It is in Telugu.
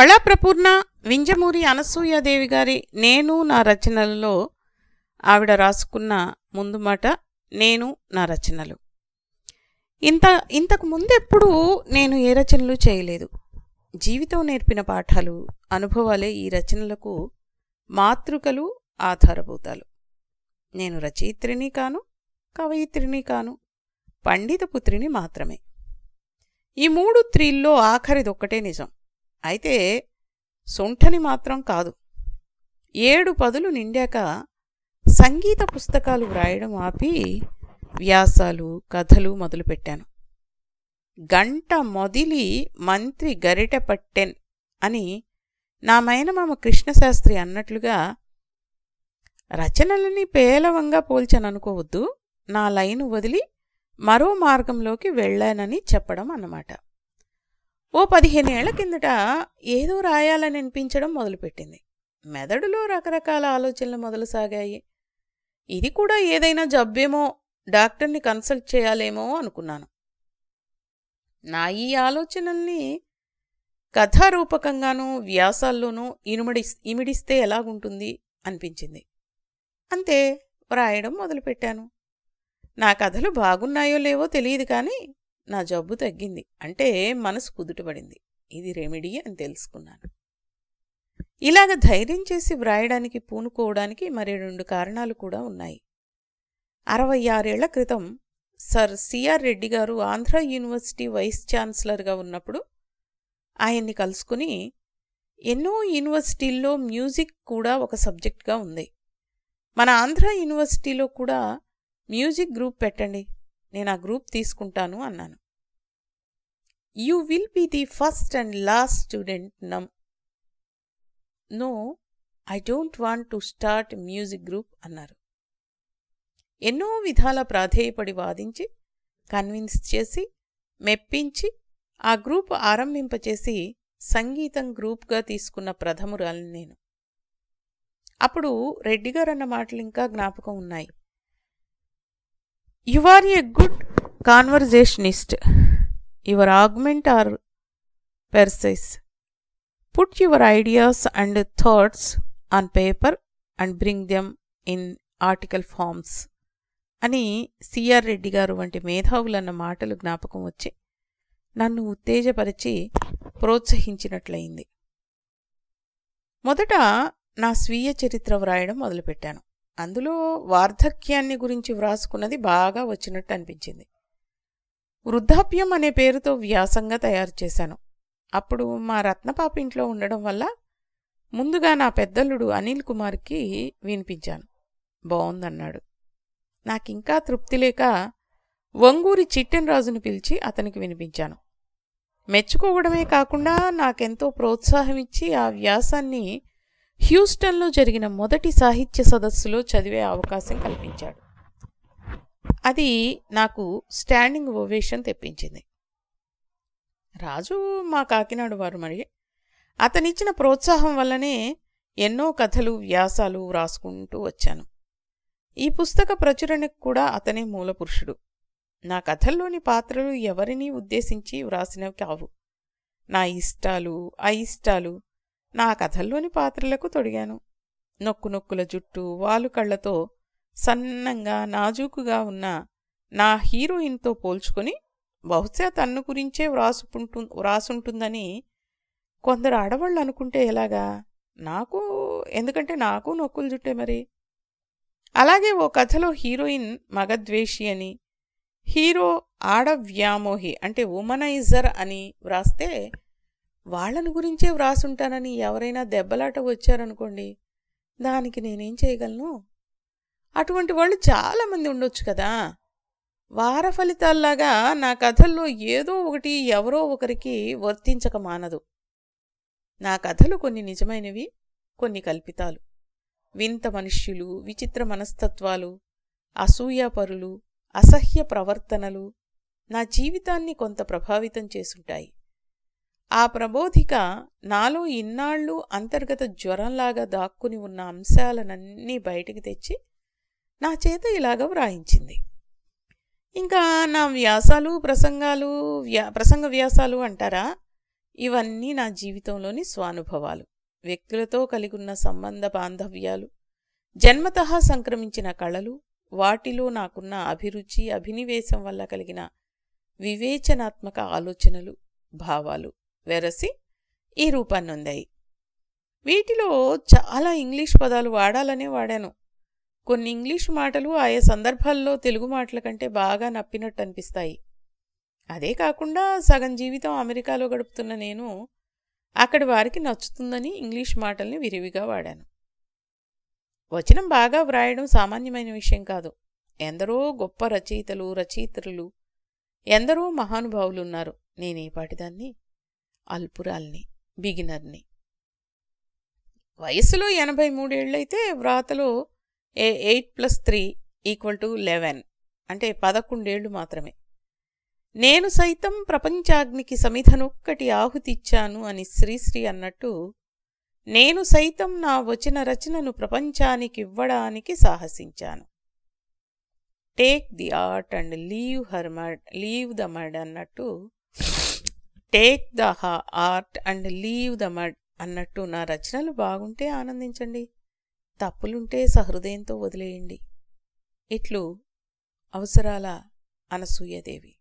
కళాప్రపూర్ణ వింజమూరి అనసూయాదేవి గారి నేను నా రచనలలో ఆవిడ రాసుకున్న ముందు మాట నేను నా రచనలు. ఇంత ఇంతకు ముందెప్పుడూ నేను ఏ రచనలు చేయలేదు. జీవితం నేర్పిన పాఠాలు అనుభవాలే ఈ రచనలకు మాతృకలు ఆధారభూతాలు. నేను రచయిత్రిని కాను కవయిత్రిని కాను పండిత పుత్రిని మాత్రమే. ఈ మూడు త్రీల్లో ఆఖరిదొక్కటే నిజం. అయితే సొంఠని మాత్రం కాదు. ఏడు పదులు నిండాక సంగీత పుస్తకాలు వ్రాయడం ఆపి వ్యాసాలు కథలు మొదలుపెట్టాను. గంట మొదిలి మంత్రి గరిటె పట్టెన్ అని నా మైనమామ కృష్ణశాస్త్రి అన్నట్లుగా రచనలని పేలవంగా పోల్చననుకోవద్దు. నా లైను వదిలి మరో మార్గంలోకి వెళ్ళానని చెప్పడం అన్నమాట. ఓ పదిహేనేళ్ళ కిందట ఏదో రాయాలని అనిపించడం మొదలుపెట్టింది. మెదడులో రకరకాల ఆలోచనలు మొదలుసాగాయి. ఇది కూడా ఏదైనా జబ్బేమో డాక్టర్ని కన్సల్ట్ చేయాలేమో అనుకున్నాను. నా ఈ ఆలోచనల్ని కథారూపకంగానూ వ్యాసాల్లోనూ ఇనుమడి ఇమిడిస్తే ఎలాగుంటుంది అనిపించింది. అంతే వ్రాయడం మొదలుపెట్టాను. నా కథలు బాగున్నాయో లేవో తెలియదు కానీ నా జబ్బు తగ్గింది. అంటే మనసు కుదుటపడింది. ఇది రెమెడీ అని తెలుసుకున్నాను. ఇలాగ ధైర్యం చేసి వ్రాయడానికి పూనుకోవడానికి మరి రెండు కారణాలు కూడా ఉన్నాయి. అరవై ఆరేళ్ళ క్రితం సర్ సిఆర్ రెడ్డి గారు ఆంధ్ర యూనివర్సిటీ వైస్ ఛాన్సలర్గా ఉన్నప్పుడు ఆయన్ని కలుసుకుని ఎన్నో యూనివర్సిటీల్లో మ్యూజిక్ కూడా ఒక సబ్జెక్ట్గా ఉంది. మన ఆంధ్ర యూనివర్సిటీలో కూడా మ్యూజిక్ గ్రూప్ పెట్టండి. నేను ఆ గ్రూప్ తీసుకుంటాను అన్నాను. You will be the first and last student నమ్ no I don't want to start music group అన్నారు. ఎన్నో విధాల ప్రాధేయపడి వాదించి కన్విన్స్ చేసి మెప్పించి ఆ గ్రూప్ ఆరంభింపచేసి సంగీతం గ్రూప్గా తీసుకున్న ప్రథమురాలు నేను. అప్పుడు రెడ్డిగారు అన్న మాటలు ఇంకా జ్ఞాపకం ఉన్నాయి. You are a good conversationist your argument are precise. Put your ideas and thoughts on paper and bring them in article forms అని సిఆర్ రెడ్డి గారు వంటి మేధావులన్న మాటలు జ్ఞాపకం వచ్చి నన్ను ఉత్తేజపరిచి ప్రోత్సహించినట్లయింది. మొదట నా స్వీయ చరిత్ర వ్రాయడం మొదలుపెట్టాను. అందులో వార్ధక్యాన్ని గురించి వ్రాసుకున్నది బాగా వచ్చినట్టు అనిపించింది. వృద్ధాప్యం అనే పేరుతో వ్యాసంగా తయారు చేశాను. అప్పుడు మా రత్నపాప ఇంట్లో ఉండడం వల్ల ముందుగా నా పెద్దల్లుడు అనిల్ కుమార్కి వినిపించాను. బాగుందన్నాడు నాకింకా తృప్తి లేక వంగూరి చిట్టెనరాజును పిలిచి అతనికి వినిపించాను. మెచ్చుకోవడమే కాకుండా నాకెంతో ప్రోత్సాహమిచ్చి ఆ వ్యాసాన్ని హ్యూస్టన్లో జరిగిన మొదటి సాహిత్య సదస్సులో చదివే అవకాశం కల్పించాడు. అది నాకు స్టాండింగ్ ఓవేషన్ తెప్పించింది. రాజు మా కాకినాడ వారు మరి అతనిచ్చిన ప్రోత్సాహం వల్లనే ఎన్నో కథలు వ్యాసాలు వ్రాసుకుంటూ వచ్చాను. ఈ పుస్తక ప్రచురణకు కూడా అతనే మూలపురుషుడు. నా కథల్లోని పాత్రలు ఎవరినీ ఉద్దేశించి వ్రాసినవి కావు. నా ఇష్టాలు అయిష్టాలు నా కథల్లోని పాత్రలకు తొడిగాను. నొక్కు నొక్కుల జుట్టు వాలు కళ్ళతో సన్నంగా నాజూకుగా ఉన్న నా హీరోయిన్తో పోల్చుకొని బహుశా తన్ను గురించే వ్రాసుకుంటు వ్రాసుంటుందని కొందరు ఆడవాళ్ళు అనుకుంటే ఎలాగా? నాకు ఎందుకంటే నాకు నొక్కులు జుట్టే మరి. అలాగే ఓ కథలో హీరోయిన్ మగద్వేషి అని హీరో ఆడవ్యామోహి అంటే ఉమనైజర్ అని వ్రాస్తే వాళ్ళను గురించే వ్రాసుంటానని ఎవరైనా దెబ్బలాట వచ్చారనుకోండి దానికి నేనేం చేయగలను? అటువంటి వాళ్ళు చాలామంది ఉండొచ్చు కదా. వార ఫలితాల్లాగా నా కథల్లో ఏదో ఒకటి ఎవరో ఒకరికి వర్తించక మానదు. నా కథలు కొన్ని నిజమైనవి కొన్ని కల్పితాలు. వింత మనుష్యులు విచిత్ర మనస్తత్వాలు అసూయాపరులు అసహ్య ప్రవర్తనలు నా జీవితాన్ని కొంత ప్రభావితం చేసుంటాయి. ఆ ప్రబోధిక నాలో ఇన్నాళ్ళు అంతర్గత జ్వరంలాగా దాక్కుని ఉన్న అంశాలనన్నీ బయటికి తెచ్చి నా చేత ఇలాగ వ్రాయించింది. ఇంకా నా వ్యాసాలు ప్రసంగాలు వ్యా ప్రసంగ వ్యాసాలు అంటారా? ఇవన్నీ నా జీవితంలోని స్వానుభవాలు. వ్యక్తులతో కలిగున్న సంబంధ బాంధవ్యాలు జన్మతః సంక్రమించిన కళలు వాటిలో నాకున్న అభిరుచి అభినివేశం వల్ల కలిగిన వివేచనాత్మక ఆలోచనలు భావాలు వెరసి ఈ రూపాన్నొందాయి వీటిలో చాలా ఇంగ్లీష్ పదాలు వాడాలనే వాడాను. కొన్ని ఇంగ్లీష్ మాటలు ఆయా సందర్భాల్లో తెలుగు మాటల కంటే బాగా నప్పినట్టు అనిపిస్తాయి అదే కాకుండా సగం జీవితం అమెరికాలో గడుపుతున్న నేను అక్కడి వారికి నచ్చుతుందని ఇంగ్లీష్ మాటల్ని విరివిగా వాడాను. వచనం బాగా వ్రాయడం సామాన్యమైన విషయం కాదు. ఎందరో గొప్ప రచయితలు రచయిత్రులు ఎందరో మహానుభావులు ఉన్నారు నేనే అల్పురాల్ని బిగినర్ని. వయసులో ఎనభై మూడేళ్ళైతే వ్రాతలో ఏ eight plus three equal to eleven. అంటే పదకొండేళ్ళు మాత్రమే. నేను సైతం ప్రపంచాగ్నికి సమిధనొక్కటి ఆహుతిచ్చాను అని శ్రీశ్రీ అన్నట్టు నేను సైతం నా వచన రచనను ప్రపంచానికి ఇవ్వడానికి సాహసించాను. Take the art and leave her mud leave the mud అన్నట్టు take the art and leave the mud అన్నట్టు నా రచనలు బాగుంటే ఆనందించండి. తప్పులుంటే సహృదయంతో వదిలేయండి. ఇట్లు అవసరాల అనసూయదేవి.